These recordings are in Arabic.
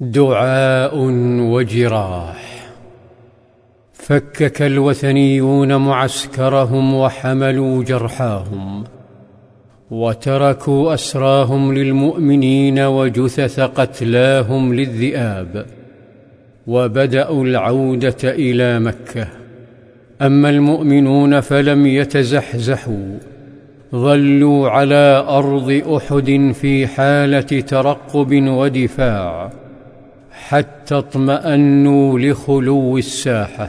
دعاء وجراح. فكك الوثنيون معسكرهم وحملوا جرحاهم وتركوا أسراهم للمؤمنين وجثث قتلاهم للذئاب وبدأوا العودة إلى مكة. أما المؤمنون فلم يتزحزحوا ظلوا على أرض أحد في حالة ترقب ودفاع. حتى اطمأنوا لخلو الساحة.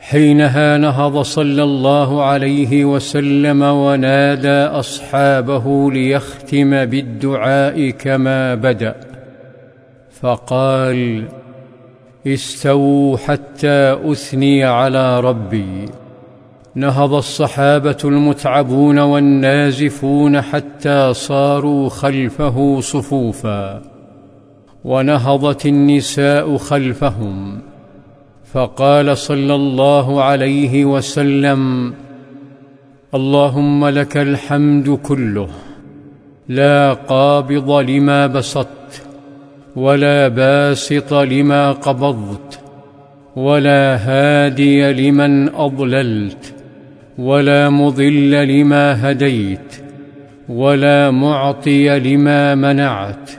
حينها نهض صلى الله عليه وسلم ونادى أصحابه ليختم بالدعاء كما بدأ. فقال استووا حتى أثني على ربي. نهض الصحابة المتعبون والنازفون حتى صاروا خلفه صفوفا. ونهضت النساء خلفهم فقال صلى الله عليه وسلم اللهم لك الحمد كله لا قابض لما بسطت ولا باسط لما قبضت ولا هادي لمن أضللت ولا مضل لما هديت ولا معطي لما منعت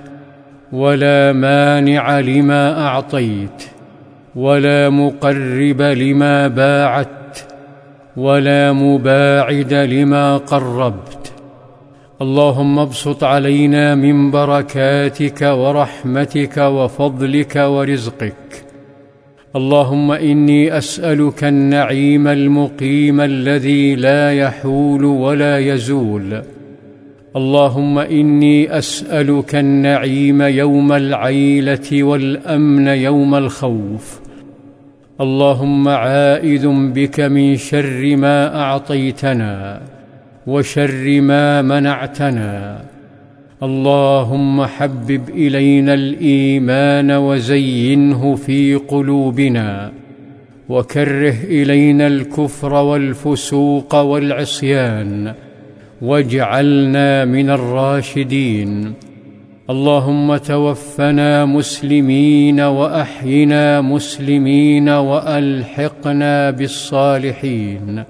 ولا مانع لما أعطيت ولا مقرب لما باعدت ولا مباعد لما قربت. اللهم ابسط علينا من بركاتك ورحمتك وفضلك ورزقك. اللهم إني أسألك النعيم المقيم الذي لا يحول ولا يزول. اللهم إني أسألك النعيم يوم العيلة والأمن يوم الخوف. اللهم عائذ بك من شر ما أعطيتنا وشر ما منعتنا. اللهم حبب إلينا الإيمان وزينه في قلوبنا وكره إلينا الكفر والفسوق والعصيان واجعلنا من الراشدين. اللهم توفنا مسلمين وأحينا مسلمين وألحقنا بالصالحين.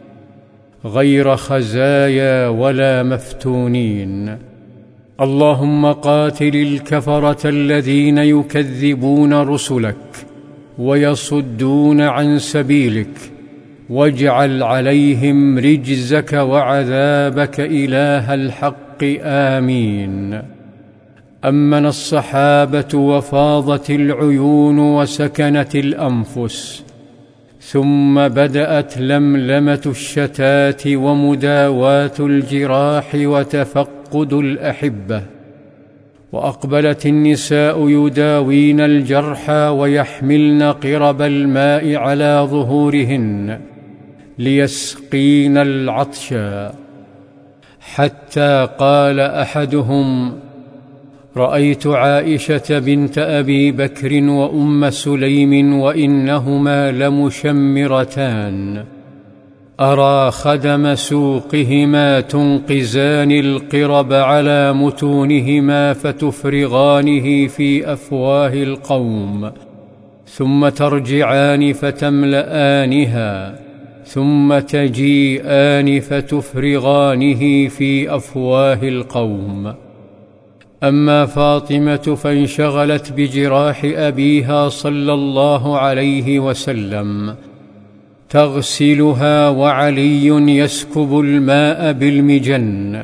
غير خزايا ولا مفتونين. اللهم قاتل الكفرة الذين يكذبون رسلك ويصدون عن سبيلك. واجعل عليهم رجزك وعذابك إله الحق آمين. أمن الصحابة وفاضت العيون وسكنت الأنفس ثم بدأت لملمة الشتات ومداواة الجراح وتفقد الأحبة. وأقبلت النساء يداوين الجرحى ويحملن قرب الماء على ظهورهن. ليسقين العطشا حتى قال أحدهم رأيت عائشة بنت أبي بكر وأم سليم وإنهما لمشمرتان. أرى خدم سوقهما تنقزان القرب على متونهما فتفرغانه في أفواه القوم ثم ترجعان فتملانها ثم تجيئان فتفرغانه في أفواه القوم. أما فاطمة فانشغلت بجراح أبيها صلى الله عليه وسلم. تغسلها وعلي يسكب الماء بالمجن.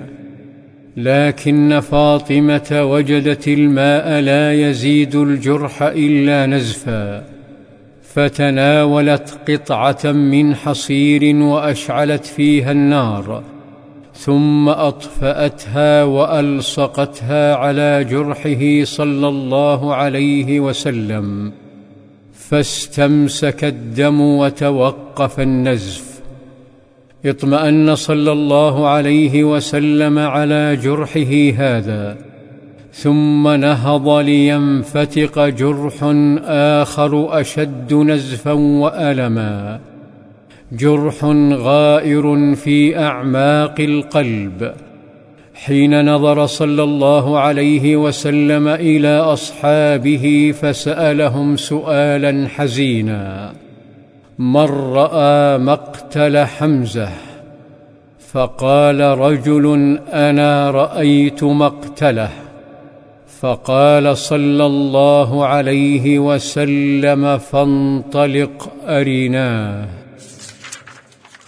لكن فاطمة وجدت الماء لا يزيد الجرح إلا نزفا. فتناولت قطعة من حصير وأشعلت فيها النار ثم أطفأتها وألصقتها على جرحه صلى الله عليه وسلم فاستمسك الدم وتوقف النزف. اطمأن صلى الله عليه وسلم على جرحه هذا. ثم نهض لينفتق جرح آخر أشد نزفا وألما. جرح غائر في أعماق القلب. حين نظر صلى الله عليه وسلم إلى أصحابه فسألهم سؤالا حزينا. من رأى مقتل حمزة؟ فقال رجل أنا رأيت مقتله. فقال صلى الله عليه وسلم فانطلق أرناه.